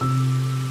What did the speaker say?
Thank you.